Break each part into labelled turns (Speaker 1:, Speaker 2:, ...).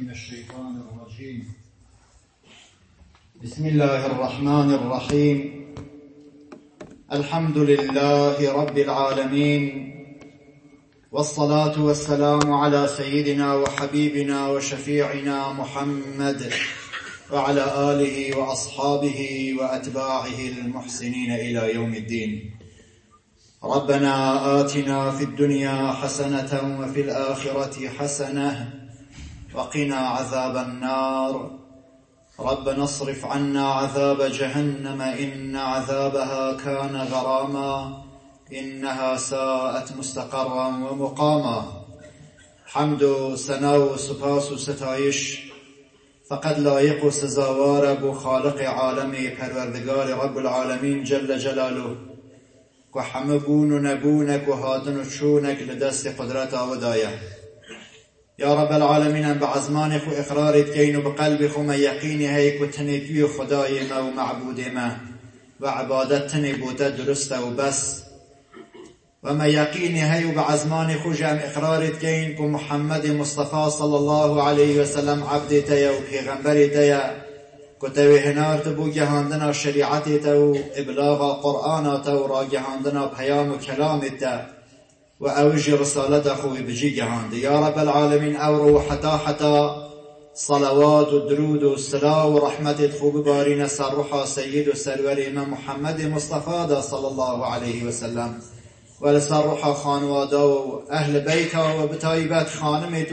Speaker 1: من الشيطان الرجيم. بسم الله الرحمن الرحيم. الحمد لله رب العالمين. والصلاة والسلام على سيدنا وحبيبنا وشفيعنا محمد وعلى آله وأصحابه وأتباعه المحسنين إلى يوم الدين. ربنا آتنا في الدنيا حسنة وفي الآخرة حسنة وقنا عذاب النار. ربنا اصرف عنا عذاب جهنم إن عذابها كان غراما. إنها ساءت مستقرا ومقاما. حمد سنا و ستایش. فقد لایق و سزاوار بو خالق عالم پروردگار رب العالمین جل جلاله. و همه بون و لدست قدرت آودایه. يا رب العالمين به ازمان خو اقرارت کین بقلب خو ما يقين هيك وتني في خداي ما ومعبود ما و عبادت تنی بوده درست و بس. و من یقین خو جام اقرارت تكين محمد مصطفى صلى الله عليه وسلم عبد تيا یا و پیغمبرت یا كتوي هنارت بو جهاندنا شريعتي تو إبلاغ القرآن تو راجهاندنا بيام كلام تا و اوجی رسالت خوی بجی گهانده یا رب العالمین أو رو حتا حتا صلوات و درود و سلا و رحمت خوب بارین سر روحا سید سرور امام محمد مصطفى دا صلی الله علیه و سلم و لسر روحا خانواده و أهل بیتا و بتایبت خانمت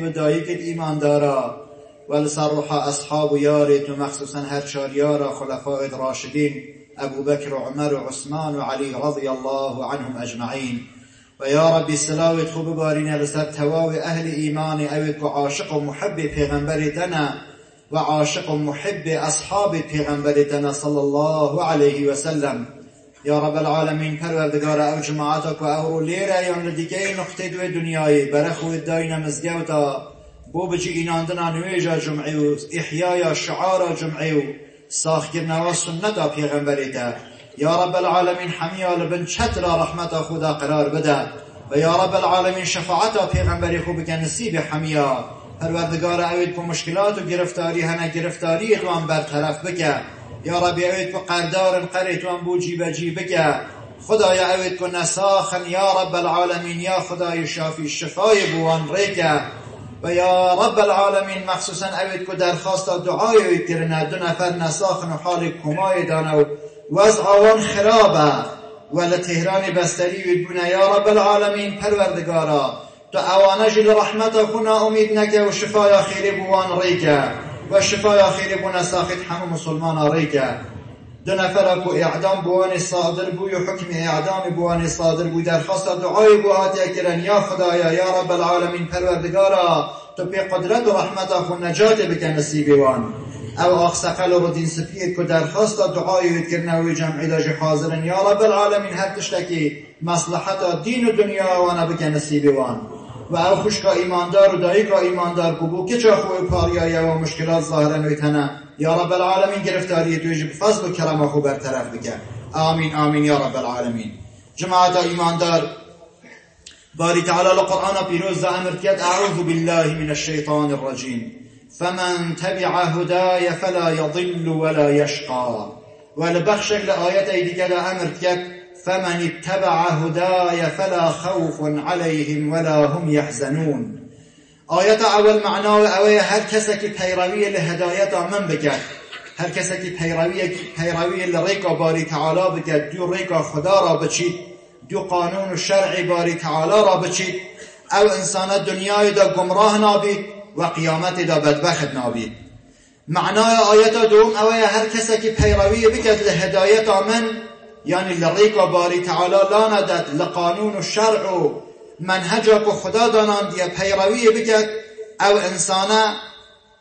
Speaker 1: دارا. و لسر روحا أصحاب و یارت و مخصوصا هر چار خلفاء راشدین ابو بکر و عمر و عثمان و علی رضی الله عنهم اجمعین. و یا ربی سلاوت خوب بارینه لسر تواو أهل ایمان اوید و عاشق و محب پیغمبر دنا و عاشق و محب اصحاب پیغمبر دنا صلی الله علیه و سلم. یا رب العالمین پروردگار أو جماعتك و أو لیره یا دیگه نقطه دو دنیای برخو داین مزگوتا بو بجی ایناندنا نویجا جمعی و احیای شعار جمعی و ساخگرنوا سنتا پیغمبری یا رب العالمین حمیا لبن چتر رحمت خدا قرار بده و یا رب العالمین شفاعت پیغمبری خوب بکن نصیب حمیا پروردگار اوید کو مشکلات و گرفتاری هنه گرفتاری تو هم برطرف بکه. یا ربی اوید کو قردار قری تو هم بو جیب جیب بکه. خدای اوید کو نساخن یا رب العالمین یا خدای شافی شفای بوان ریکه و یا رب العالمین مخصوصا اوید کو درخواست دعای اوید کرنه دو نفر نساخن و حال کمای دانه و وضع آوان خرابه و تهران بستری وید بونه. یا رب العالمین پروردگارا تو آوانه جل رحمت خونا امید نکه و شفای خیری بوان ریکه و شفای خیری بونه ساخت همه مسلمان ریکه دو نفر کو اعدام بوان صادر بوی و حکم اعدام بوان صادر بوی درخواست دعای بو آتیا کرن. یا خدایا یا رب العالمین پروردگارا تو پی قدرت و رحمت خون نجات بکن نصیب وان او اقسقل رو دین سپید که درخواست دعای کرنه و جمعی داج حاضرن یا رب العالمین هر تشتکی مصلحت دین و دنیا وانا بکن نصیب وان. و او خوشکا ایماندار و دایکا ایماندار ببو که چه خوی پاریایه و مشکلات ظاهرن ویتنه یا رب العالمین گرفتاری توی فضل و کرم خو برطرف بکن. آمین آمین یا رب العالمین. جماعت ایماندار باری تعالی القرآن پیروز امر اعوذ بالله من الشیطان الرجیم. فمن تبع هداي فلا يضل ولا يشقى. ولبخشك لآيات ايديك أمر کرد فمن اتبع هداي فلا خوف عليهم ولا هم يحزنون. آیت أول معنای اوی هر کسی که پیروی لهدایت من بکرد هر کسی که پیروی پیروی لریکا باری تعالی دو ریکا خدا را دو قانون و شرع باری تعالی أو إنسان دنیای دا گمراه نابید و قیامت دا بدبخت نابید معنای آیت دوم اوی هر کسی که پیروی بکرد لهدایت من یعنی لریکا باری تعالی لا ندد لقانون و شرع و منهجا که خدا داناند یا پیروی بکد او انسانه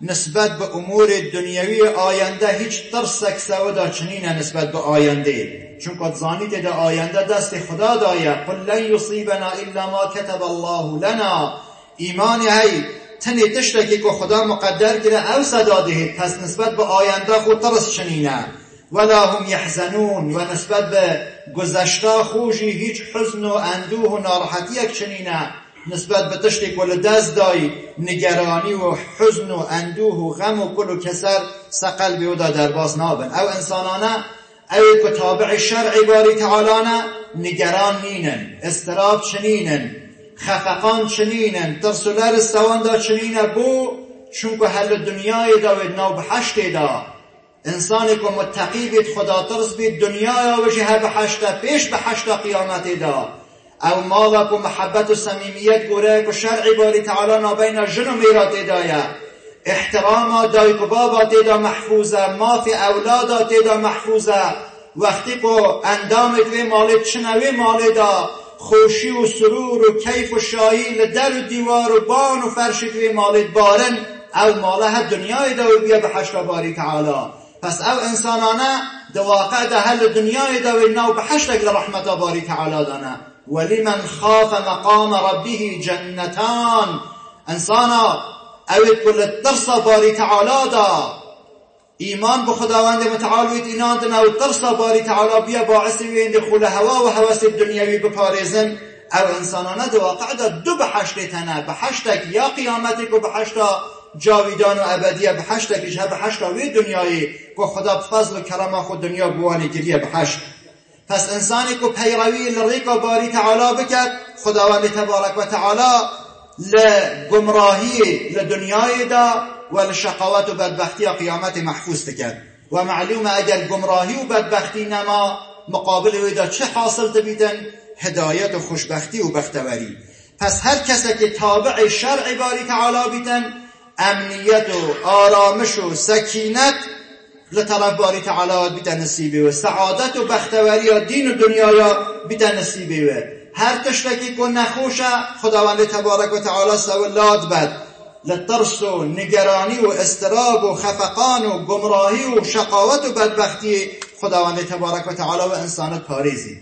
Speaker 1: نسبت به امور دنیوی آینده هیچ ترسک سودا چنینه نسبت به آینده. چون که زانید ده آینده دست خدا دایه قل لن یصیبنا الا ما کتب الله لنا. ایمان هی تنی تشتکی که خدا مقدر کرده او صدا دهید پس نسبت به آینده خود ترس چنینه. ولا هم يحزنون و نسبت به گذشته خوشی هیچ حزن و اندوه و ناراحتی یک چنینه. نسبت به تشتی کل دست دای نگرانی و حزن و اندوه و غم و کل و کسر سقل بیودا در باز نابن. او انسانانه او که تابع شرع باری تعالی نگران نینن استراب چنینن. خفقان چنینن ترسولر استوان دا چنینه بو چون که حل دنیای دا و نو بحشت دا. انسانی که متقی بید خدا ترس بید دنیا بشه هر بحشت پیش بحشت قیامت دا. او مالا که محبت و سمیمیت گوره که شرع باری تعالی نابین جن و میرات دایه احترام دای که بابا تیدا محفوظه مافی اولادا تیدا محفوظه. وقتی که اندام دوی مال چنوی مال دا. خوشی و سرور و کیف و شایی در و دیوار و بان و فرش توی مال بارن او ماله دنیای دا و بیا به حشت باری تعالی. پس او انسانانه دو واقع ده هل دنیای دا و نو به حشت رحمت باری تعالی دانه. ولمن خاف مقام ربه جنتان. انسانا او کل ترس باری تعالی دا. ایمان به خداوند متعال وید اینان دنا و ترس باری تعالی بیا باعث وید خول هوا و حواس دنیوی بپارزن. او انسانانه دو واقع دا دو به حشت تنه به حشتک یا قیامتی که به حشتا جاویدان و ابدیه به حشتکش به حشتا وی دنیایی که خدا فضل و کرم خود دنیا بوانی گریه به حشت پس انسانی که پیروی لریک و باری تعالی بکرد. خداوند تبارک و تعالی لگمراهی لدنیای دا و لشقاوت و بدبختی و قیامت محفوظ کرد و معلومه اگر گمراهی و بدبختی نما مقابل ویدا چه حاصل تبیدن هدایت و خوشبختی و بختوری. پس هر کسی که تابع شرع باری تعالی بیتن امنیت و آرامش و سکینت لطرف باری تعالی بیتن نصیبه و سعادت و بختوری و دین و دنیا یا بیتن نصیبه و هر تشتکی کن نخوشه خداوند تبارک و تعالی سولاد بد. لترس و نگرانی و استراب و خفقان و گمراهی و شقاوت و بدبختی خداوند تبارک و تعالی و انسان پاریزی.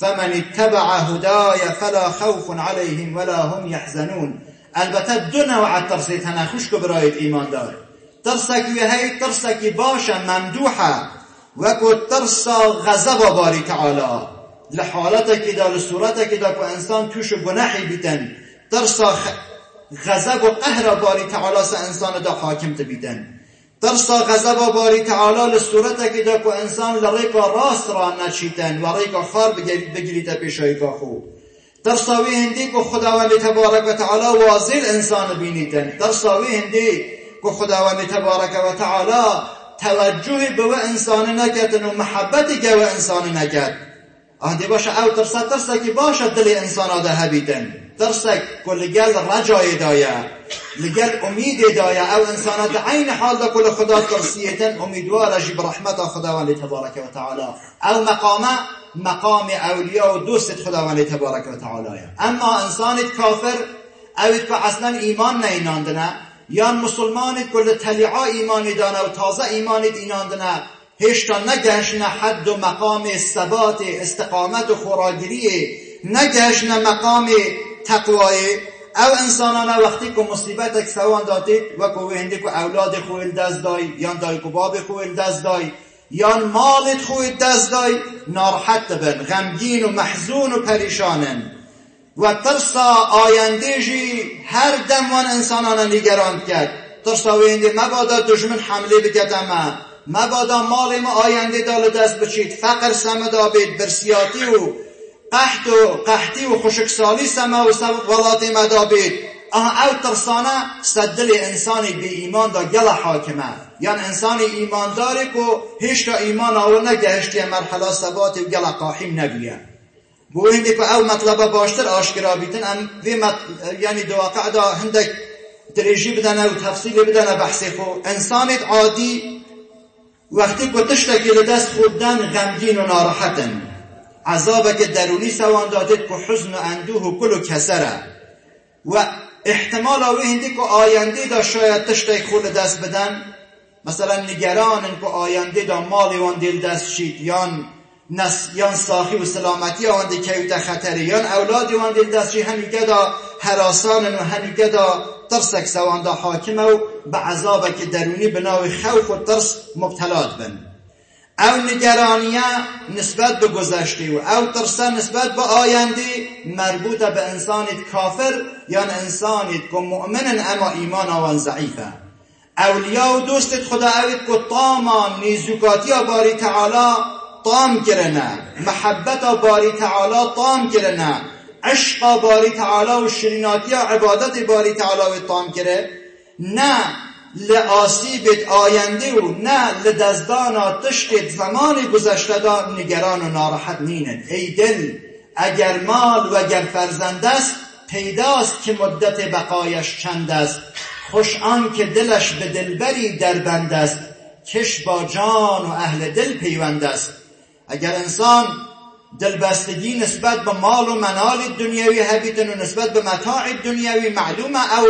Speaker 1: فمن اتبع هداي فلا خوف عليهم ولا هم يحزنون. البته دو نوع الترس تنخوش برای ایمان دار ترسك وهي ترسك باشا ممدوحة. وكو ترس غزب باري تعالى لحالتك دا لصورتك دا كو انسان توش گناحی بیتن. ترسا خ... غضب و قهر باری تعالی سا انسان دا حاکم تبیتن ترسا غضب باری تعالی لصورت که دا که انسان لریکا راست را نچیتن و ریکا خار بگیریت پیشایی که خوب ترساوی هندی که خداوند تبارک و تعالی واضح انسان بینیتن ترساوی هندی که خداوند تبارک و تعالی توجه به و انسان نکتن و محبتی که و انسان نکت آهدی باشه او ترسا ترسا که باشه دل انسان آده هبیتن ترسا که لگل رجای دایه. لگل امید دایه. او انسان ده عین حال کل خدا ترسیتن. امیدوار جی برحمت خداوند تبارک و تعالی. او مقامه مقام اولیاء و دوست خداوند تبارک و تعالی اما انسان کافر اوید که اصلا ایمان نیناندنه یا مسلمان کل تلیعا ایمانی دانه و تازه ایمانی ایناندنه هشتا نگشن حد و مقام ثبات استقامت و خوراگیری. نگشن مقام تقوای او انسانانه وقتی که مصیبت اک سوان دادید و که هندی که اولاد خویل دست دای یا دای که باب خویل دست دای یا مالت خویل دست دای ناراحت بن غمگین و محزون و پریشانن. و ترسا آینده جی هر دم وان انسانانه نگران کرد. ترسا وینده مبادا دشمن حمله بکدم مبادا مال ما آینده دال دست بچید. فقر سمدا بید برسیاتی و قحط و قحطی و خشکسالی سما و ولات مدا بید. آها او ترسانه صدل انسانی بی ایمان دا گل حاکمه. یعنی انسانی ایمان داره که هیچ ایمان آو نگهشتی مرحله ثبات و گل قاحیم نبیه بو هندی که او مطلب باشتر آشکرا بیتن ام. یعنی دو واقع دا هندک دريجي بدنا وتفصيل بدنا بحثي خو. انسان عادي وقتی که تشتکی لدست خوددن غمگین و ناراحتن. عذاب که درونی سوان دادید که حزن و اندوه و کل و کسره و احتمال آوی هندی که آینده دا شاید تشتک خود دست بدن. مثلا نگرانن که آینده دا مال وان دل دست شید یان نس یان ساخی و سلامتی آن کیوت خطری یان اولادی وان دل دست شید همیگه دا حراسانن و همیگه دا ترسک سوان دا حاکمه و به عذاب که درونی بناوی خوف و ترس مبتلات بن. او نگرانیه نسبت به گذشته و او ترسه نسبت به آینده مربوط به انسانیت کافر یا انسانیت که مؤمن اما ایمان آوان ضعیفه. اولیا و دوستت خدا که طاما نیزوکاتی باری تعالی طام کرنه محبت باری تعالی طام کرنه عشق باری تعالی و شریناتی عبادت باری و طام کرده نه. لآسیبت آینده و نه لدزدان تشکت زمان گذشته دا نگران و ناراحت نینن ای دل اگر مال و اگر فرزند است پیداست که مدت بقایش چند است. خوش آن که دلش به دلبری در بند است. کش با جان و اهل دل پیوند است. اگر انسان دلبستگی نسبت به مال و منال دنیوی هبیتن و نسبت به متاع دنیوی معلومه او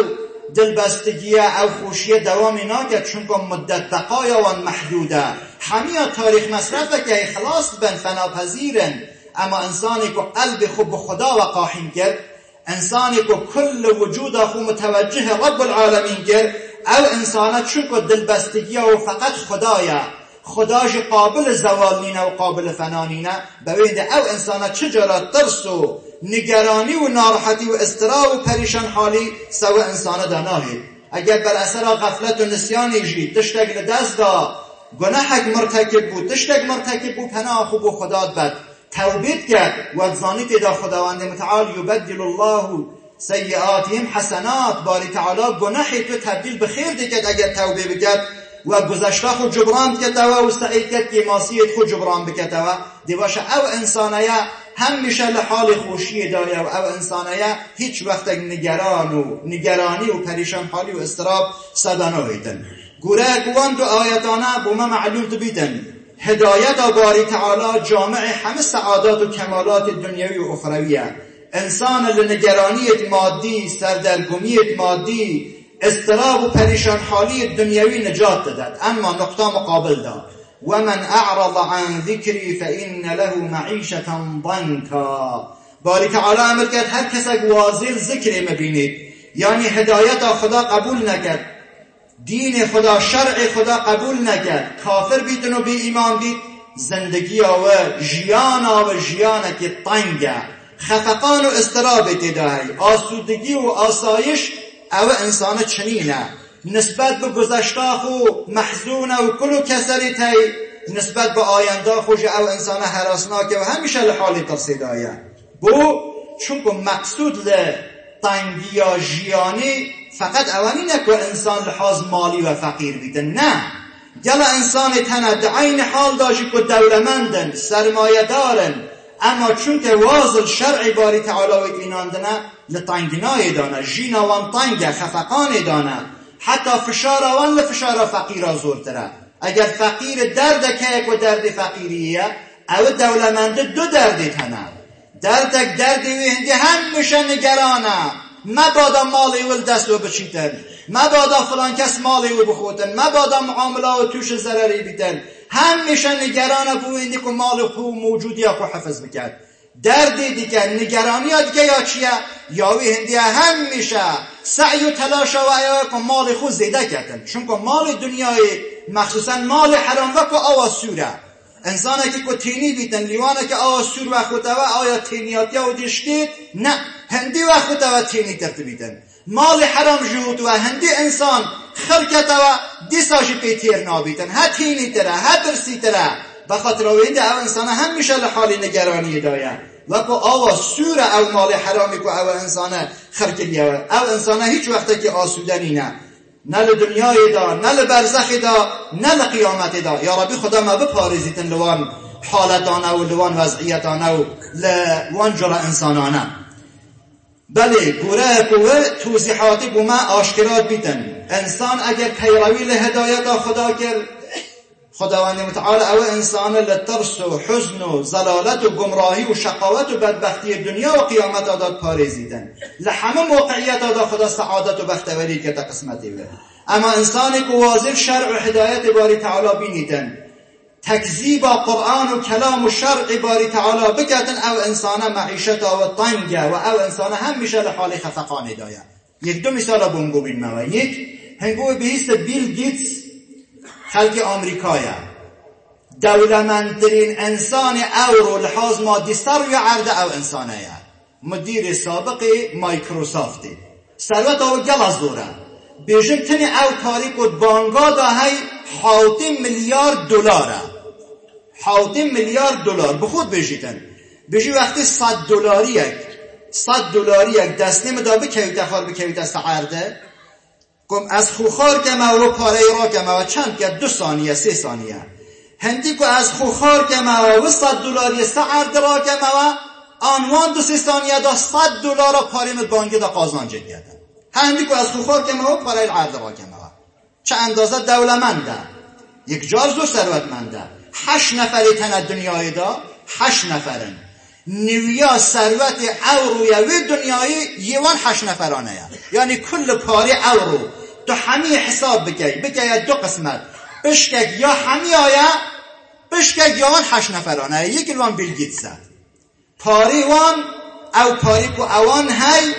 Speaker 1: دلبستگی او خوشی دوامی ناگد چون که مدت بقای آن محدوده. همه تاریخ مصرفه که اخلاص بن فناپذیرن اما انسانی که قلب خوب خدا و قاحیم کرد انسانی که کل وجود خو متوجه رب العالمین کرد او انسانه چون که دلبستگی و فقط خدایه. خداش قابل زوال نینه و قابل فنا نینه. ببینده او انسانه چجورا ترس و نگرانی و ناراحتی و استرا و پریشان حالی سو انسان داناهی اگر بر اثر غفلت و نسیان جی تشتگ لدست دا گناهک مرتکب بود تشتگ مرتکب بود پناه خوب و خدا بد. توبید کرد و زانیت دا خداوند متعال یبدل الله سیئاتهم حسنات. باری تعالی گناهی تو تبدیل به خیر اگر توبه بکرد. و گذشته خود جبران بکتوا و سعی کرد که ماسیت خود جبران بکتوا دیواشه او انسانیه همیشه لحال خوشی داره و او انسانیه هیچ وقت نگران و نگرانی و پریشان حالی و استراب صدا نویتن گوره گوان دو آیتانه بوما معلوم تو بیتن. هدایت باری تعالی جامع همه سعادات و کمالات دنیوی و اخرویه. انسان لنگرانیت مادی سردرگمیت مادی استراب و پریشان حالی دنیوی نجات دادد اما نقطه مقابل داد و من اعرض عن ذکری فإن له معیشة ضنکا باری تعالی امر کرد هر کس واضح ذکر مبینید یعنی هدایت خدا قبول نکرد دین خدا شرع خدا قبول نکرد کافر بیتن و بی ایمان بید زندگی و جیان و جیان که طنگه خفقان و استراب تداهی آسودگی و آسایش او انسان چنینه نسبت به گذشته خو محزونه و کل و کسری تی نسبت به آینده خوش او انسان حراسناکه و همیشه لحالی ترسیدایه بو چون که مقصود لطنگی یا جیانی فقط اوانی نکو انسان لحاظ مالی و فقیر بیده. نه. گل انسان تنه عین حال داشی که دولمندن سرمایه دارن. اما چون که واضل شرع باری تعالی و اینان دنه لطنگنای دانه جینا وان طنگ خفقان دانه. حتی فشار وان لفشار فقیر زورتره اگر فقیر درد که و درد فقیریه او دولمنده دو دردی تنه. دردک دردی وی هندی همیشه نگرانه. مبادا مالی ول دست و بچیتن. مبادا فلان کس مالی و بخوتن. مبادا معامله و توش ضرری بیتن همیشه نگرانه بوینده که مال خو موجودی یا حفظ بکرد. دردی دیگه نگرانی ها دیگه یا چیه؟ یاوی هندیه همیشه سعی و تلاش و ایا که مال خود زیده کردن. چون که مال دنیای مخصوصا مال حرام و که آوا سوره. انسان که که تینی بیتن لیوانه که آوا سور و خودتوه آیا تینیاتی و دیشتید نه هندی و خودتوه تینی ترتبیدن مال حرام جهود و هندی انسان خلکتوه دیساشی پیتیر نابیتن. ها تینی تره ها درسی تره. بخاطر اوینده او انسان همیشه لحال نگرانی داید و کو آوا سور او مال حرامی کو او انسان خرکلیه او انسان هیچ وقت که آسودنی نه. نه دنیای دا نه برزخ دا نه قیامت دا. یا ربی خدا ما بپارزیتن لوان حالتانه و لوان وضعیتانه و لوان جرا انسانانه. بله گوره کوه توضیحاتی بو ما آشکرات بیتن. انسان اگر پیروی لهدایت خدا کرد خداوند متعال او انسان لترس و حزن و زلالت و گمراهی و شقاوت و بدبختی دنیا و قیامت داد پارزیدن. لحمه موقعیت داد خدا سعادت و بختوری که قسمتی به اما انسانی که واضح شرع و هدایت باری تعالی بینیدن تکذیب قرآن و کلام و شرع باری تعالی بکتن او انسان معیشت و طنگه و او انسان هم میشه لحال خفقان یک دو مثال بونگو بین یک هنگو بهیست بیل گیتس خلق آمریکایه. دولمندترین انسان او رو لحاظ مادی سر و عرض او انسانه. مدیر سابق مایکروسافتی ثروت او گل از دوره. بیژن تنی او کاری کد بانگا دا هی حاوتی میلیارد دلاره حاوتی میلیارد دلار. به خود بیجیتن بیجی وقتی صد دلاری یک. صد دلاری یک دست نیم دا بکوی دخار بکوی کم از خوخار که رو پاره را که و چند که دو ثانیه سه ثانیه. هندی که از خوخار که و صد دلاری سه عرده را که و آنوان دو سی ثانیه دا صد دلار پاریم بانگی دا قازان جدیده هندی که از خوخار که و پاره عرده را که چه اندازه دولمنده یک جار زور ثروتمنده هشت نفری تن دنیای دا هشت نفرن. نویا ثروت اورویوی دنیای یوان هشت نفرانه یعنی کل پاری اورو تو همی حساب بکی بکی دو قسمت. بشکک یا همی آیا بشکک یا وان هشت نفرانه یک وان بیلگیت زد پاری وان او پاری کو اوان هی.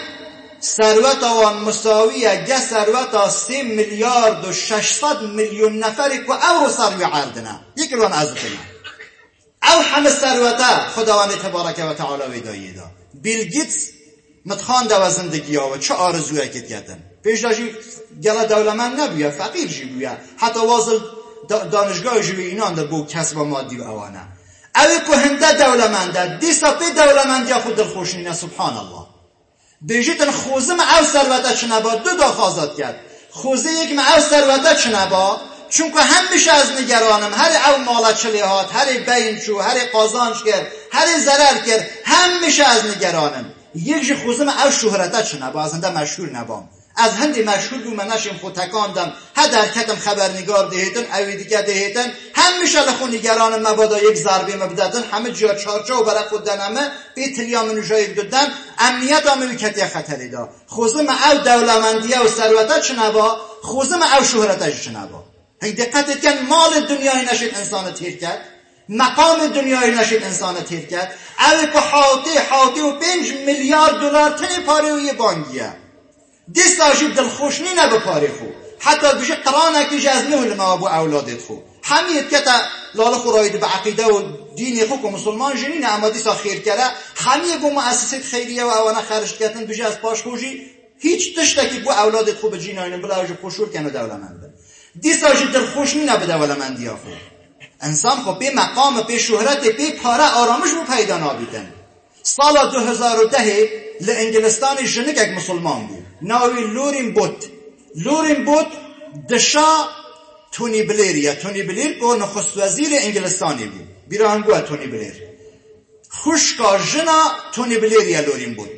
Speaker 1: ثروت وان مساویه گه ثروت سی میلیارد و ششصد میلیون نفری که او سروی عردنه یک وان از او همه ثروته خداوند تبارک و تعالی ویدایی دا. بیل گیتس متخان و زندگی ها و چه آرزوی کت کردن. پیش داشتی گله دولمن نبویا فقیر جی بویا. حتی واصل دانشگاه جوی اینان در بو کسب مادی و اوانه. اوی که هنده دولمنده دیسا پی دولمندی خود دلخوشینه سبحان الله بیجیتن خوزم او ثروته چنبا دو دا خازاد کرد. خوزه یک او ثروته چنبا چون که همیشه از نگرانم هر او مالا چلیهات هر بین شو هر قازانش کرد هر ضرر کرد همیشه از نگرانم. یک جی خوزم او شهرته چنه با ازنده مشهور نبام. از هندی مشهور بو من نشیم خود تکاندم. ها در کتم خبرنگار دهیتن اوی دیگه دهیتن. همیشه لخو نگرانم مبادا یک ضربه مبدتن. همه جا چارچا و برای خود دنمه به تلیا منو جایی دادن. امنیت آمه کتی خطری دا خوزم او دولمندیه و ثروته چنه با خوزم او شهرته چنه با هی دقت کن مال دنیای نشید انسان تیر کرد. مقام دنیای نشید انسان تیر کرد. اوی که حاطی حاطی و پنج میلیارد دلار تنی پاره و یه بانگیه. دیست آجیب دلخوشنی نبه پاره خو. حتی بشه قرانه که از نه لما بو اولادت خو. همین که تا لال خو راید به عقیده و دینی خو که مسلمان جنین اما دیسا خیر کرده. همین بو مؤسسه خیریه و اوانه خرج کردن بشه از پاش خوشی. هیچ تشتکی بو اولادت خو به جیناین بلا خوشور کنه دولمنده دیسا جی دلخوش نی نبده ولمندی خو انسان خو به مقام به شهرت به پاره آرامش رو پیدا نابیدن. سال 2010 لانگلستان جنک یک مسلمان بود. ناوی لورین بوت. لورین بوت دشا تونی بلیر یا تونی بلیر کو نخست وزیر انگلستانی بود. بیرانگو تونی بلیر. خوشکا جنا تونی بلیر یا لورین بود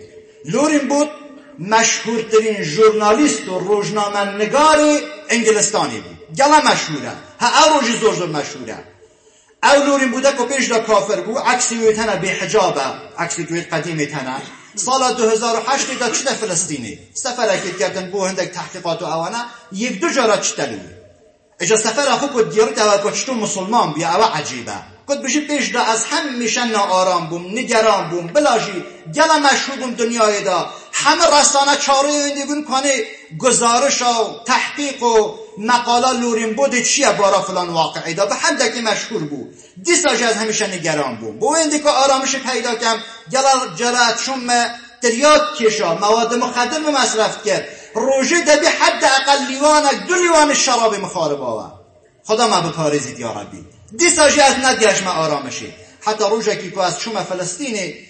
Speaker 1: لورین بود مشهورترین ژورنالیست و روزنامه نگار انگلستانی بود. گلا مشهوره. ها او روژی زور زور مشهوره. او لورین بوده که پیش دا کافر بود. عکسی وی تنه به حجابه عکسی توی قدیمی تنه. سال 2008 دا چه فلسطینی؟ سفر اکید کردن بو هندک تحقیقات و اوانه یک دو جارا چه تلوی اجا سفر اخو کد دیارو که چطور مسلمان بیا. او عجیبه. کد بشی پیش دا از هم میشن آرام بوم نگران بوم. بلاجی گلا مشهور بوم دنیای دا. همه رسانه این کنه گزارش و تحقیق و مقالا لورین بود چیه؟ بارا فلان واقعی دا به همدکی مشهور بود. دیساج از همیشه نگران بود. بو این که آرامش پیدا کم. گلا جرات شم تریاد کشا. مواد مخدر مصرف کرد. روژه دبی حد اقل لیوان دو لیوان شراب مخارب آور خدا ما به پارزید یا ربی. دیساجی از ندگشم آرامشی. حتی روژه که از شما فلسطینی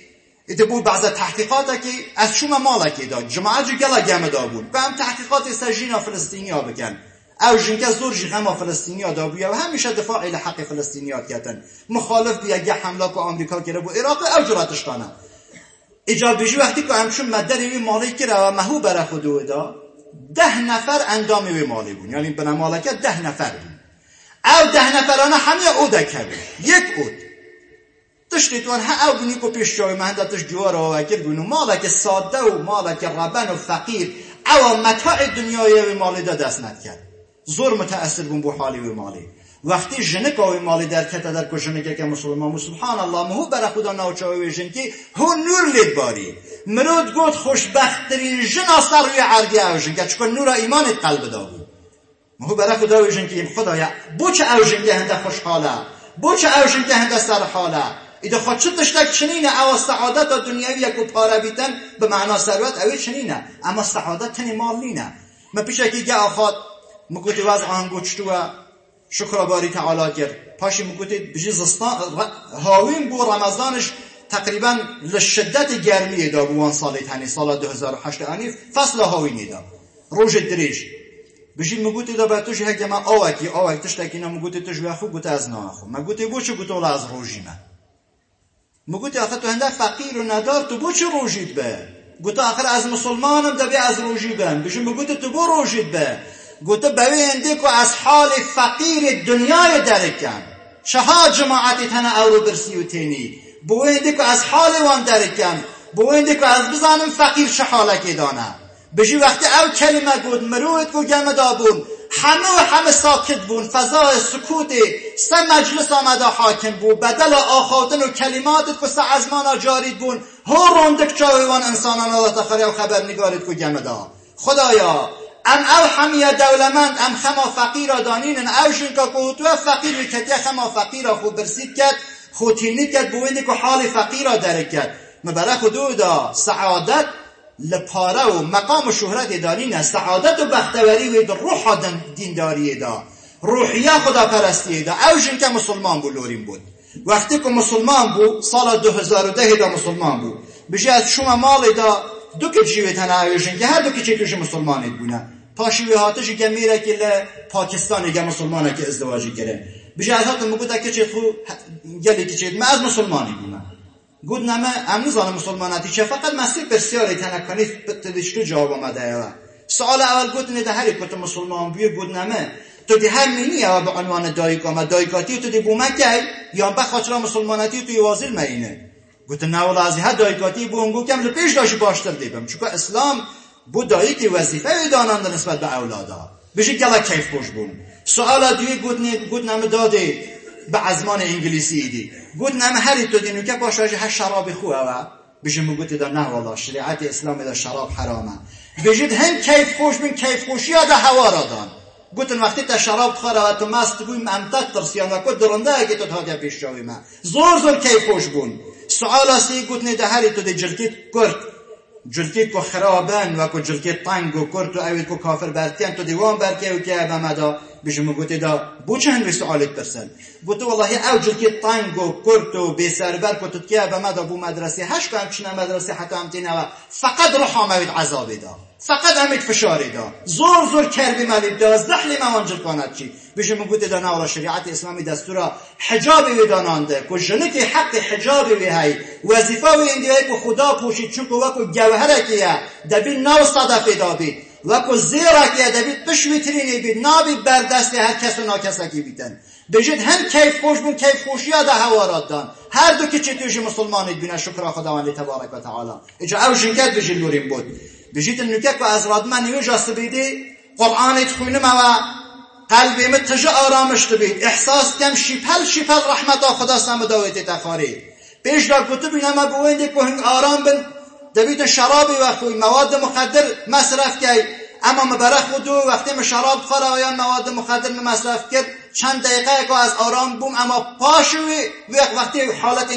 Speaker 1: ایده بود بعض تحقیقات که از شما مالا که داد. جماعت جو گلا گمه دا بود. و هم تحقیقات سجینا فلسطینی ها بکن. او جنگه زور جی غم فلسطینی ها دا بویا و همیشه دفاع ایل حق فلسطینی ها کردن. مخالف بیا گه حمله که آمریکا کرده بود. عراق او جراتش کنه اجابیجی وقتی که همچون مدر این مالی که و مهو بره خودو دا ده نفر اندامی وی مالی بود. یعنی بنا مالکه ده نفر بود. او ده نفرانه همه او کرد یک اود تشتیتون ها او بینی که پیش جای مهندتش جوار و وکر بینو مالک ساده و مالک ربن و فقیر او متاع دنیای و مالی دا دست ند کرد زور متأثر بون بو حالی و مالی. وقتی جنک او مالی در کتا در که جنک که مسلمان سبحان الله مهو بر خدا ناوچاوی و جنکی هو نور لید باری. مرود گوت خوشبختترین جن سر روی عرگی او جنکه چکن نور ایمانت قلب دا بود. مهو بر خدا و جنکی خدایا بو چه او جنگه هنده خوشحاله بو چه اوشن که هنده سر خود چه تشتک چنینه او سعادت دنیاوی یکو پاره بیتن به معنا ثروت اوی چنینه. اما سعادت تنی مال نینه. ما پیشه که گه آخاد مگوتی وز آنگوچتو شکر باری تعالی کرد پاشی مگوتی بجی زستان هاوین بو رمضانش تقریبا لشدت گرمی دا بوان سالی تنی سال 2008 انیف فصل هاوینی دا. روژ دریج بجی مگوتی دا به توش هکه من آوکی آوک تشتکی نه مگوتی توش بخو گوتی از نه خو مگوتی بو چه گوتی از روژی من مگوتی آخه تو هنده فقیر و ندار تو بو چه روژید به؟ گوتی آخر از مسلمانم دبی از روژی بم بجی مگوتی تو بو روژید به؟ گوته بوی انده که از حال فقیر دنیای درکن چها جماعتی تنه او برسی و تینی. بوینده که از حال وان درکن بوینده که از بزانم فقیر چه حالکی دانه. بجی وقتی او کلمه گود مروید کو گمه دابون همه همه ساکت بون فضای سکوت سه مجلس آمده حاکم بود. بدل آخاتن و کلماتت که سه ازمان جارید بون. هر روندک چاویوان انسانان الله تخری و خبر نگارید که گمه دا خدایا ام او همیه دولمند ام خما فقیر دانین او شنکا که تو فقیر وکتی خما فقیر خوب برسید کد خوتینی کد بوینی که حال فقیر درک کد مبره خدو دا. سعادت لپاره و مقام و شهرت دارین سعادت و بختوری و روح دینداری دا. روحیه خدا پرستی دا او که مسلمان بود لورین بود. وقتی که مسلمان بود سال 2010 دا مسلمان بشه از شما مال دا دو که جیوه تنه که هر دو که چه توش مسلمانید بونه پاشیوی هاتش که میره که پاکستان که مسلمانه که ازدواجی کرده. بشه از هاتم که چه خو گلی که چه از مسلمانی بونه گود نمه ام نزانم مسلماناتی. چه فقط مسیح بسیاری تنکانی تدشتو جواب یا سوال اول گود نده هری کت مسلمان بیه گود نمه. تو دی هم مینی یا به عنوان دایکا ما دایکاتی تو دی بومکه یا بخاطر مسلماناتی تو یوازیل مینه گوت ناول از ها دایکاتی بو اونگو کم لپیش داشی باشتر دیبم. چون اسلام بو دایی که وظیفه دانند نسبت به اولادا. بشه گلا کیف خوش بون سوال دیگه گوت نی گوت نام داده به ازمان انگلیسی دی. گوت نام هری تو دینو که باشه ها شراب خوه و. بشه مگوت دا نه والا شریعت اسلام دا شراب حرامه. بجید هم کیف خوش بین کیف خوشی دا هوا را دان. گوتن وقتی تا شراب خوره و تو مست بوی ممتد ترسیان و کد درنده اگه تو تا پیش جاوی ما زور زور کیف خوش بون. سوال است گوتنی ده هری تو ده جلکیت کرد. جلکیت کو خرابن و کو جلکیت تنگ و کرد و اوید کو کافر برتین تو دیوان برکه و که بمدا بشم گوتی دا بو چند به سوالت برسن گوتی والله او جلکیت تنگ و کرد و بی سربر کو تو که بمدا بو مدرسه هش کم چنه مدرسه حتی هم تینه فقط روح آموید عذابی دا. فقط همید فشاری دا. زور زور کربی ملید دا زحلی موانجل کند چی بشه مگوت دا نورا شریعت اسلامی دستورا حجابی وی دانانده. که حق حجابی وی هی. وظیفه وی اندیه که خدا پوشید چون که وکو گوهره که دبی نو صدفه دا بید وکو زیره که دبی پشوی ترینی بید نابی بردست هر کس و ناکسکی بیدن بجد هم کیف خوش بون کیف خوشی دا هوارات دان. هر دو که توش مسلمانید بینه شکر خداوند تبارک و تعالی. اجا او بجی لوریم بود. که از رادمه نیوش است بیدی قرآن تخوینم و قلبی من تجا آرامش بید احساس کم شیپل شیپل رحمت خدا سم داویت تخاری پیش دا کتب اینما بوینده که هنگ آرام بن دبیت شرابی و خوی مواد مخدر مصرف کی اما مبرخ خودو وقتی من شراب خورا و یا مواد مخدر مصرف کرد چند دقیقه که از آرام بوم اما پاشوی وقتی حالت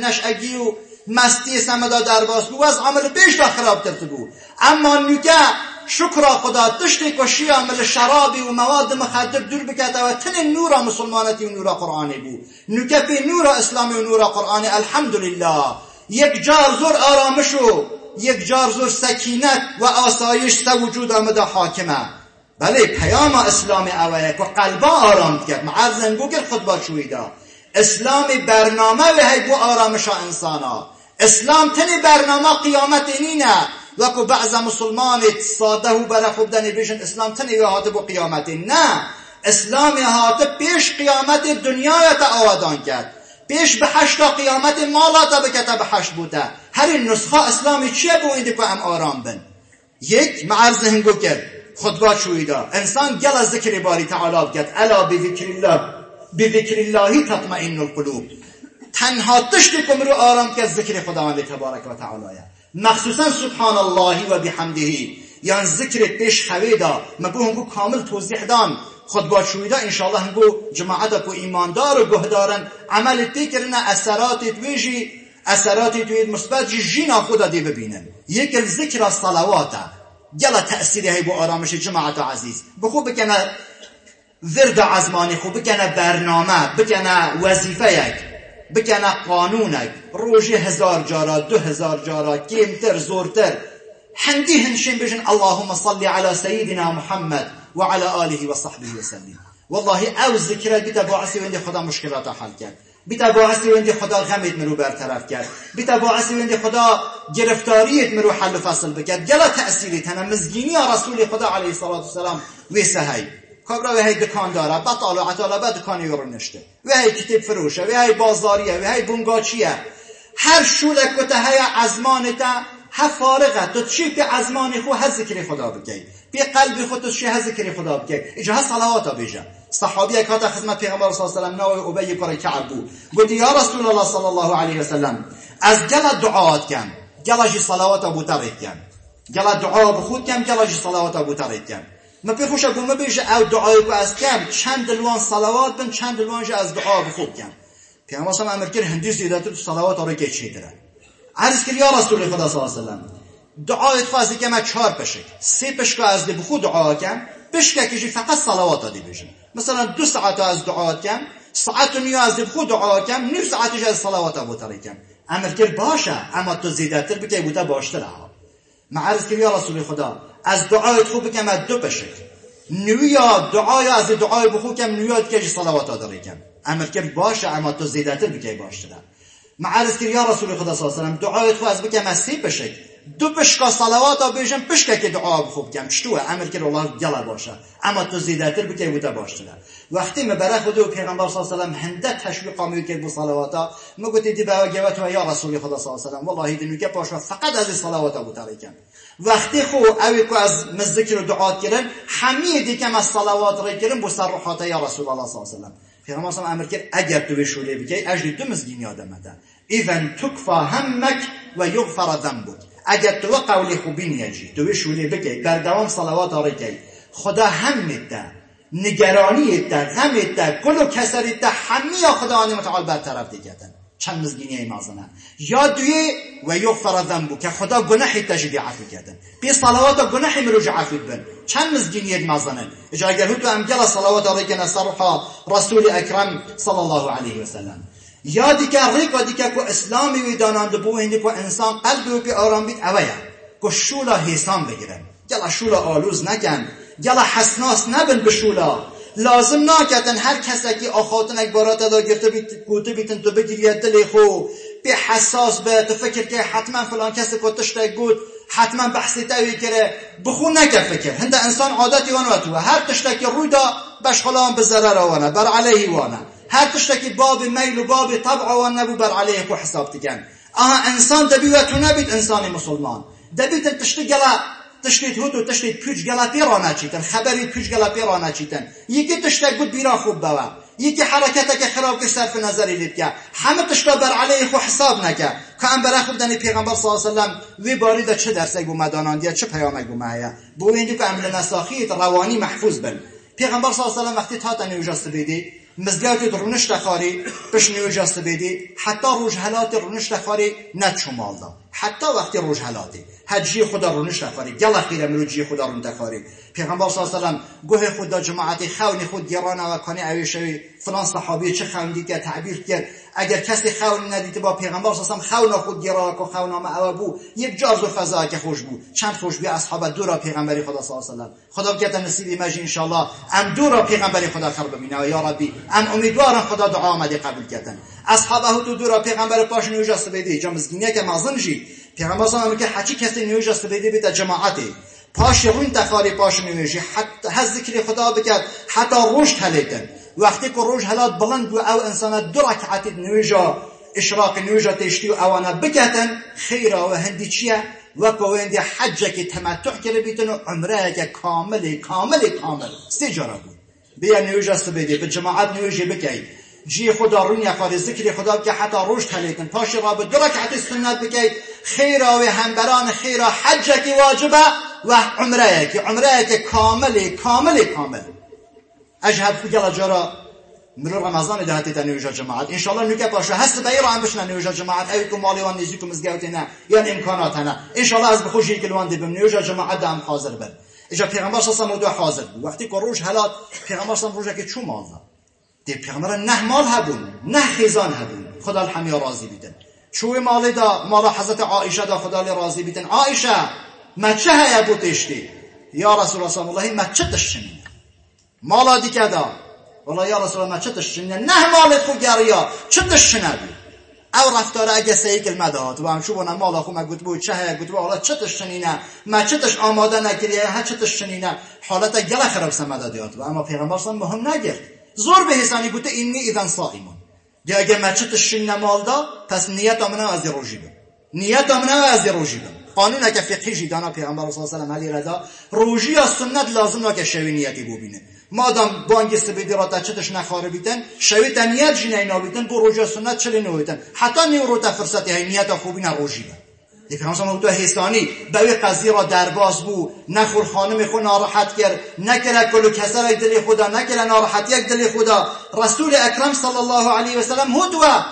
Speaker 1: نشعگی و مستی سمدا در بو از عمل بیش دا خراب کرده بو. اما نگه شکر خدا تشتی کشی عمل شرابی و مواد مخدر دور بکته و تن نورا مسلمانتی و نورا قرآنی بو. نگه بی نورا اسلامی و نورا قرآنی الحمدلله. یک جار زور آرامش و یک جار زور سکینت و آسایش سه وجود آمده حاکمه. بله پیام اسلام اوه که قلبا آرام کرد. معرض گوگل خطبه شویده اسلام برنامه و بو آرامش انسانا. اسلام تنی برنامه قیامت اینینه. وکو بعض مسلمان ساده و برا خوب دنی بیشن اسلام تنی هاته بو قیامت. نه. اسلام هاته پیش قیامت دنیا تا آوادان کرد. پیش به هشتا قیامت مالا تا به هشت بوده. هر این نسخه اسلامی چیه بو اینده که هم آرام بن؟ یک معرض هنگو کرد. شویده انسان گل از ذکر باری تعالی کرد. الا بذکر الله. بذکر الله تطمئن القلوب. تنها تشتی کم رو آرام که ذکر خداوند تبارک و تعالی مخصوصا سبحان الله و بحمده. یان ذکر پیش خویدا. مگو هنگو کامل توضیح دان. خود با چویدا انشاءالله هنگو جماعت کو ایماندار و گهدارن عمل تکرنا اثرات تویجی. اثرات توی مثبت جینا خدا دی ببینن. یک ذکر صلوات گلا تأثیری هی بو آرامش جماعت عزیز. بخو بکنه ورد عزمانی خو بکنه برنامه بکنه وظیفه یک. بکنه قانونێک ڕۆژێ هزار جارا دو هزار جارا کێمتر زۆرتر. هەندی هنشین بجن اللهم صلی على سیدنا محمد وعلى آله وصحبه وسلم. والله ئەو ذکرە بیتە بۆ و اندی خدا مشکلات حل کرد. بیتە بۆ و اندی خدا غمید منو برطرف کرد. بیتە بۆ و اندی خدا گرفتاریت منو حل و فصل بکرد. گەلە تەسیری تەنە مزگینیە ڕسولی خدا عليه الصلاة والسلام وێسە هەی کابرا و هی دکان داره بطال و عطاله با دکانی رو نشته. و هی کتاب فروشه و هی بازاریه و هی بونگاچیه هر شولک و های ازمانتا ها فارغه. تو چی ازمان خو ذکر خدا بگی. به قلب خود تو چی ذکر خدا بگی. ها صلوات بیجا. صحابی هات خدمت پیغمبر صلی الله علیه و نو ابی کار کعب بود. یا رسول الله صلی الله علیه و سلم از گل دعات کن. گلجی صلوات ابو ترید کن. گل دعا بخود کن گلجی صلوات ابو ترید کن. ما پی خوش اگه بیشه او دعای کو از کم چند لوان صلوات بن چند لوانش از دعا بخود کن پیغمبر صلی الله علیه و هندی تو صلوات آره داره عرض کرد یا رسول خدا صلی الله علیه و سلم دعایت خواستی که ما چهار پشک سه پشک از دی بخود دعا کن پشک کشی فقط صلوات دادی بشه مثلا دو ساعت از دعا کن ساعت نیو از دی بخود دعا کن نیم ساعتش از صلوات ابو کن امر کرد باشه اما تو زیادتر بکی بوده باشتر ها ما عرض کرد یا رسول خدا از دعایت خوب بکم دو پشک نویا دعای از دعای بخو کم نویا که صلوات داری کم امر کرد باشه اما تو زیادتر بکی باشتر معرض کرد یا رسول خدا صلی الله علیه و خو از بکم از سی پشک دو پشکا صلوات ها بیشم پشکا که دعا خوب کم. چطوره امر کرد الله گلا باشه. اما تو زیادتر بکی بوده باشه وقتی مبره خود و پیغمبر صلی الله علیه و هنده تشویق می کرد بو صلوات ها مگوتی دی به گوت و یا رسول خدا صلی الله علیه و والله دینو که پاشا فقط از صلوات ها بوده کم. وقتی خو اوی که از مزدکر رو دعات کردن همه دیگه از صلوات را کردن بو صرحات یا رسول الله صلی الله علیه و پیغمبر صلی امر کرد اگر تو شوله بکی اجر تو مزگینی آدمده اذن تکفا همک و یغفر ذنبک. اگر تو قول خوبی نیجی تو به شوله بکی. در دوام صلوات آره کی. خدا همت ده نگرانی ده غمت ده کل و کسریت ده خدا آنی متعال برطرف دیگتن. چند مزگینی ای مازنه. یا دوی و یغفر ذنبو که خدا گناهی تجدی عفو کردن. بی صلوات گناهی مروج عفو بن چند مزگینی ای مازنه. اجا اگر هو تو امگل صلوات آره که نصرها رسول اکرم صلی الله علیه و سلم. یا دیگر ریک دیگر که اسلامی وی دانند بو هندی که انسان قلبی و آرام بید اویا که شولا حسان بگیرن. گلا شولا آلوز نکن گلا حسناس نبن به شولا. لازم ناکتن هر کسی که آخاتن اک بارات دا گرته بیت گوته بیتن تو بگیری دل خو. به حساس به تو فکر که حتما فلان کسی کتش گود. حتما بحثی تاوی کره بخو نکه فکر. هنده انسان عادتی وانو تو هر تشتکی روی دا بشخلان به ضرر وانه بر علیه وانه. هر تشتکی باب میل و باب طبع و نبو بر علیه کو حساب تکن آها انسان دبی و تو نبید انسان مسلمان. دبید تشتی گلا تشتید هود و تشتید پیج گلا پیرا چیتن خبری پیج گلا پیرا چیتن یکی تشتک بود بیرا خوب بوا. یکی حرکت که خراب که صرف نظری لید که. همه تشتا بر علیه خو حساب نکه. که ام برای خود دنی پیغمبر صلی اللہ علیه وسلم وی باری دا چه درسه گو مدانان چه پیامه گو مهیا. بو ایندی که عمل نساخیت روانی محفوظ بن. پیغمبر صلی اللہ علیه وسلم وقتی تا تنی اجازه بیدی مزگەوتی ڕونشتە خاری پشنی و جەستە بێدی حتا ڕژهلاتی ڕونشتە خاری نەچوو ماڵدا حتی وقتی روش حالاتی حجی خدا رونش تخاری گل خیره مرو جی خدا رون تخاری پیغمبر صلی الله علیه و گوه خدا جماعتی خونی خود گران و کنی اوی شوی فلان صحابی چه خونی که تعبیر کرد. اگر کسی خون ندیده با پیغمبر صلی الله علیه و خود گران کو خونا ما بو. یک جاز و فضا که خوش بود چند خوش بی اصحاب دورا پیغمبری خدا صلی الله علیه و خدا بگه نصیب ماجی ان شاء الله ام دورا پیغمبری خدا خیر ببینه. یا ربی ام امیدوارم خدا دعا آمده قبول کردن. اصحاب تو دورا پیغمبر پاش نیوجاست بیدی جامزگینه که مازن جی پیغمبر صلی الله که حچی کسی نیوجاست بیدی بیت جماعتی پاش تخاری پاش نویجی حتی هز ذکر خدا بکرد حتی روش تلیتن وقتی که روش هلات بلند و او انسان دو رکعت نویجا اشراق نویجا تشتی و اوانا بکتن خیره و هندی چیه؟ و کویندی حجه که تمتع کرده بیتن و عمره که کامل کامل کامل. سی جارا بود. بیا نویجا سبیدی به جماعت نویجی بکی جی خدا رون یخاری ذکر خدا که حتی روش تلیتن پاش را به دو رکعت سنت بکی خیره و همبران خیره حجه که واجبه و عمره که عمره که کامل کامل کامل. اجهب خو گلا جارا مرو رمضان ده هتی نویجا جماعت. انشالله نوکه پاشو هست به ایران بشن نویجا جماعت. ای کو مالی وان نیزی کو مزگوتی نه. یا امکانات نه. انشالله از بخوشی کلوان دی بم نویجا جماعت دام حاضر بر. اجا پیغمبر صلی الله علیه و حاضر وقتی که روش حالات پیغمبر صلی الله علیه که چو مال دی پیغمبر نه مال هبون نه خزان هبون خدا الحمی راضی بیدن چوی مال دا مال حضرت عائشه دا خدا راضی بیدن عائشه ما چه هیا بوتشتی یا رسول الله صلی الله علیه ما چه تشنین مالا دیگه دا والله یا رسول الله ما چه تشنین نه مال خو گریا چه تشنبی او رفتار اگه سیکل مداد و هم شو بنا مالا خو ما گوت بود چه هیا گوت بود چه تشنینه ما چه تش آماده نکریه ها چه تشنینه حالت گله خراب سمدادیات و اما پیغمبر مهم نگرد زور به حسانی گوته اینی ایدن صائمون یا اگه ما چه تشنینه مال دا پس نیت آمنه از روژی بم. نیت آمنه از روژی بم. قانون که فقهی جیدانا پیغمبر صلی الله علیه و علی رضا روژی یا سنت لازم که شوی نیتی ببینه مادام بانگ سبیدی را چتش نخاره بیتن شوی نیت جی نینا بیتن بو روژی سنت چلی نویتن حتی نیو رو تا فرصتی های نیت خوبی نه روژی دیگه همسان تو حسانی به قضیه را درباز بو. نخور خانم خود ناراحت کرد نکره کلو کسر دلی خدا نکره ناراحت یک دلی خدا. رسول اکرم صلی الله علیه و سلم هدوه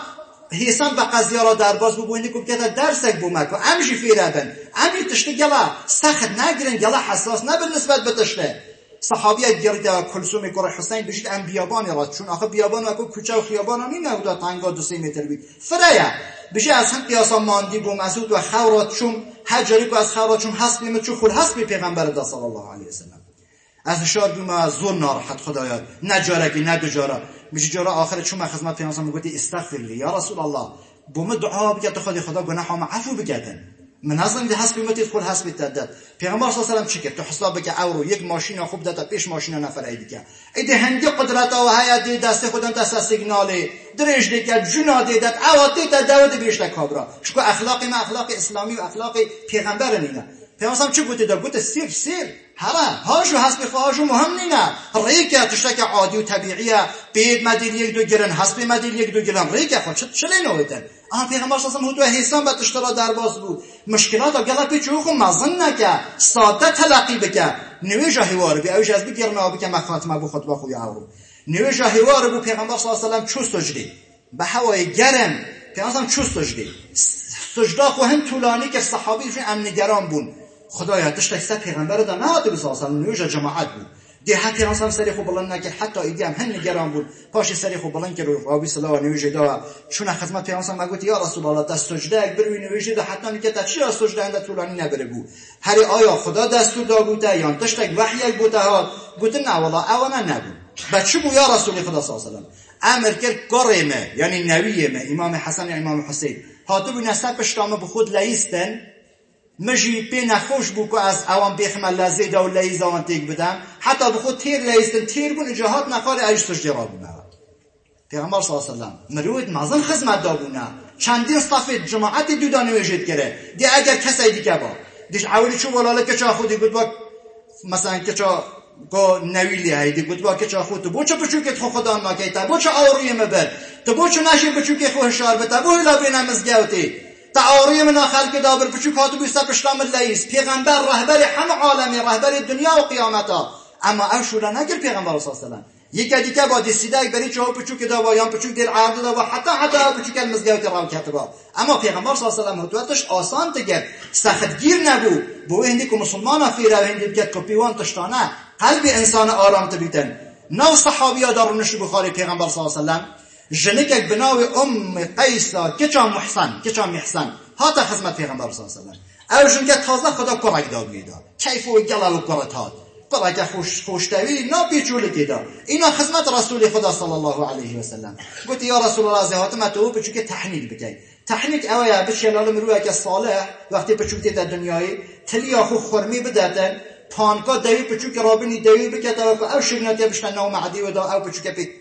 Speaker 1: هیسان به قضیه را در باز بگوینی که که درسک بومک و امشی فیره بن امی تشته گلا. سخت نگیرن گلا حساس نبن نسبت به تشته صحابی گرد کلسوم کور حسین بشید ام بیابان را چون آخه بیابان و کوچه و خیابان هم این نبودا تنگا دو سی متر بید فریا بشه از هم قیاسا ماندی بو و خورات چون حجاری که از خورات چون حسب نیمه چون خود حسب پیغمبر دا صلی الله علیه وسلم از شاد بیم از زور ناراحت خدایا نجارگی ندجارا میشه جارا آخر چون من خدمت پیامبر می‌گفتی استغفر یا رسول الله. بوم دعا بگه خودی خدا گناهام عفو بگردن. من ازم ده حسب متید خود حسب تدد پیغمبر صلی الله علیه و چی کرد؟ تو حساب بگه اورو یک ماشین خوب داده پیش ماشین نفر ای دیگه. ایده هندی قدرت او دی دست خودم دست سیگنال درش دیگه جنا دیدت اواتی تا داود بیشتر کابرا. شکو اخلاقی ما اخلاق اسلامی و اخلاق پیغمبر نینا. پیامبر چی گفته دا گفته سیر سیر. هره هاشو حسب خواهشو مهم نینه ریکه تشتک عادی و طبیعیه. بید مدیل یک دو گرن حسب مدیل یک دو گرن ریکه خود چه چلی نویتن آن پیغمبر صلی الله علیه و حسان به تشترا درباز بود. مشکلات گلا پیچو خو مزن نکه. ساده تلقی بکه. نوی جاهوار بی. اوش از بگیرن آبی که مخاتمه بو خطبه خوی آورو نوی جاهوار بو پیغمبر صلی الله علیه و چوست سجدی به هوای گرم. پیغمبر چوست سجدی سجدا خو هم طولانی که صحابیشون امنگران بون. خدایا تشتک پیغمبر دا نه تو بسا اصلا نویجا جماعت بود. حتی هم سری خوب بلند نکرد حتی ایدی هم هن نگران بود. پاش سری خوب بلند کرد و آبی و نویجه دا چون خدمت پیغمبر مگوت یا رسول الله دست سجده اک بروی نویجه دا حتی میگه تا چرا سجده انده طولانی نبره بود. هر آیا خدا دستور دا بوده یا تشتک وحی بوده ها گوته نه والله اوانا نبود. بچه بو یا رسول خدا صلی الله علیه امر کرد قرمه یعنی نویمه امام حسن امام حسین. هاتو بی نسب شتامه به خود لیستن مجی پی نخوش بو که از اوان بیخم لزه دا و آوان تیک بدم حتی بخود تیر لیستن تیر بون جهات نخار ایش سجده را بونه پیغمبر صلی اللہ علیہ وسلم مروید مازن خدمت دا بونه چندین صف جماعت دو دا نویجید کرده دی اگر کسی دیگه با دیش اولی چو ولاله که خودی بود با مثلا که چا گو نویلی هیدی بود با که خود تو بو چه بچو که خو خدا ناکی تا بو چه آوری مبر تو بو چه نشی بچو که خو هشار بتا بو هلا بین مزگوتی تعاری من خلق دابر بچو کاتو بیستا پشتام الليس پیغمبر رهبر همه عالمی رهبر دنیا و قیامتا. اما او شوره نگر پیغمبر صلی الله علیه یک دیگه با دستیده بری چه پچو که دا و یا پچو دل عرض دا و حتی حتی پچو که مزگوت راو کتبا اما پیغمبر صلی الله علیه و حدوتش آسان تگر سخت گیر نبو بو هندی که مسلمان فیره و هندی که کپیوان تشتانه. قلب انسان آرام تبیتن نو صحابی ها دارونش بخاری پیغمبر صلی الله علیه و جنکک بناو ام قیسا کچا محسن کچا محسن هاتا خدمت پیغمبر صلی الله علیه و او جنکه تازه خدا کرک دا بیدا کیف و گلال کرت هات کرک خوش خوشتوی نا پیچولی دا اینا خدمت رسول خدا صلی الله علیه و سلم گفت یا رسول الله بچو که تحنیک بکی تحنیک اویا بشلال مروه که صالح وقتی بچو در دنیای تلی خو خرمی بداتن پانکا دوی بچو که رابنی دوی بکتا و او شگناتی بشتن نو معدی و دا او بچو که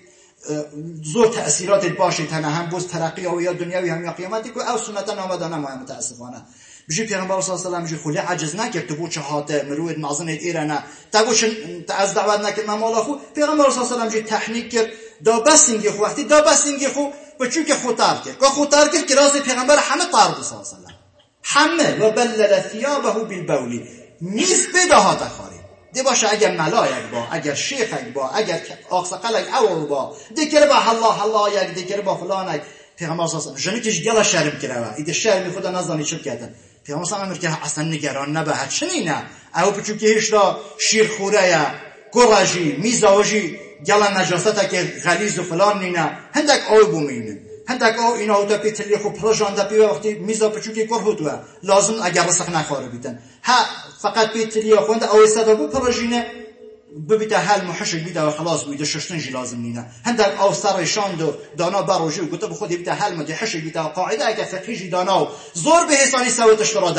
Speaker 1: زور تأثیرات باشه تنه هم بوز ترقی او یا دنیاوی هم یا قیامتی که او سنتا نامدانه ما متاسفانه. بجي پیغمبر صلی الله علیه و سلم خلی عجز نکرد تو بوچه مروید مازن ایرانه. تا بوچ از دعوت نکرد ما مالا خو پیغمبر صلی الله علیه و سلم تحنیک کرد دا بسینگی خو وقتی دا بسینگی خو بچو که خوتر کرد؟ که خوتر کرد که راز پیغمبر همه طار صلی الله علیه و همه. و بلل ثيابه بالبول. نیست بده هاته خاری دی باشه اگر ملایک با اگر شیخ با اگر آقسقل او با دیگر با الله الله یک دیگر با فلان پیغمبر صلی الله علیه و که گلا شرم کرده ایده شرم خدا نزانی چه کردن پیغمبر صلی الله که اصلا نگران نبه چنی نه او بچو که هشتا شیر خوره یا گراجی میزاوجی گلا نجاست که غلیظ و فلان نینه هندک او بومینه هندک او اینا او پی تلی خو پروژان دا پی وقتی میزا پچو که کار هدوه لازم اگر رسخ نخواره بیتن. ها فقط پی تلی خوند او استاد بو پروژینه ببیت حل محش بیده و خلاص بوده ششتنجی لازم نینه هندک او سر شاند و دانا بروجی و گوته بخود بیده حل مده حش بیده و قاعده اگه فقهیجی دانا و زور به حسانی سویتش را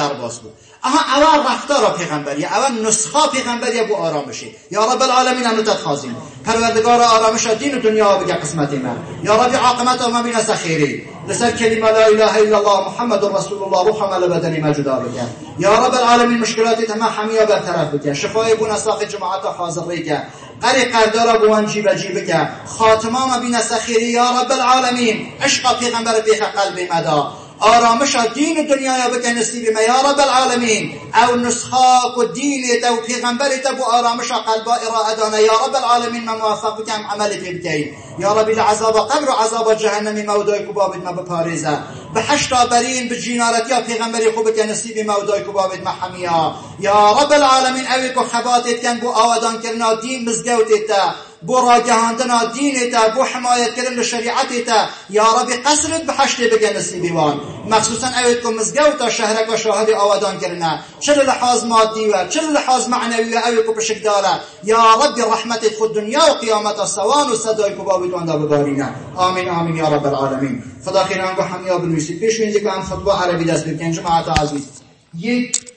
Speaker 1: اها اول رفتار پیغمبری اول نسخه پیغمبری بو آرامشی یا رب العالمین انو تدخوازیم پروردگار آرامش دین و دنیا بگه قسمت من. یا رب عاقبت ما بین سخیری. لسر کلمه لا اله الا الله محمد رسول الله روح عمل بدنی ما جدا بکن. یا رب العالمین مشکلات تمام حمیا برطرف بکن. شفای بو نساق جماعت حاضر بکن. قری قردارا بوان جیب جیب که خاتمه ما بین سخیری یا رب العالمین. عشق پیغمبر بیخ قلب مدا. آرامش دین دنیا بکن نصیب ما یا رب العالمین. أو نسخاک و دین و پیغمبر بو آرامش قلبا ارائه یا رب العالمین ما موفق بکن عمل بکن يا رب إلى عذاب قبر و عذابە جەهەنەمی ماودای ما بباريزا بحشتا برين بجنارت يا بجینارەتیا پێغەمبەری خۆ بکە نەسیبی ماودای کو بابێتمە حەمیا یا رب العالمين ئەوێ بۆ خەباتێتکەن بو ئاوادانکردنا كرنا دين بۆ ڕاگەهاندنا دینێتە بۆ حمایەتکردن لە شریعەتێتە یا ربی قەسرت بە حەشتێ بگە نەسیبیوان مەخصوصەن ئەوێت کۆ مزگەوتە شەهرەکە شەهەدی ئاوادانکردنا چ لە لەحاز مادیوە چ لە لەحاز معنەویوە ئەوێ کو پشکدارە یا ربی ڕەحمەتێت خود دنیا و قیامەتە سەوان و سەدای کو بابید دا ببارینا آمین آمین یا رب العالمین. خدا خیران گو همیا بنویسید پیش وینزی که هم خطبه عربی دست بکنج جماعت عزیز. یک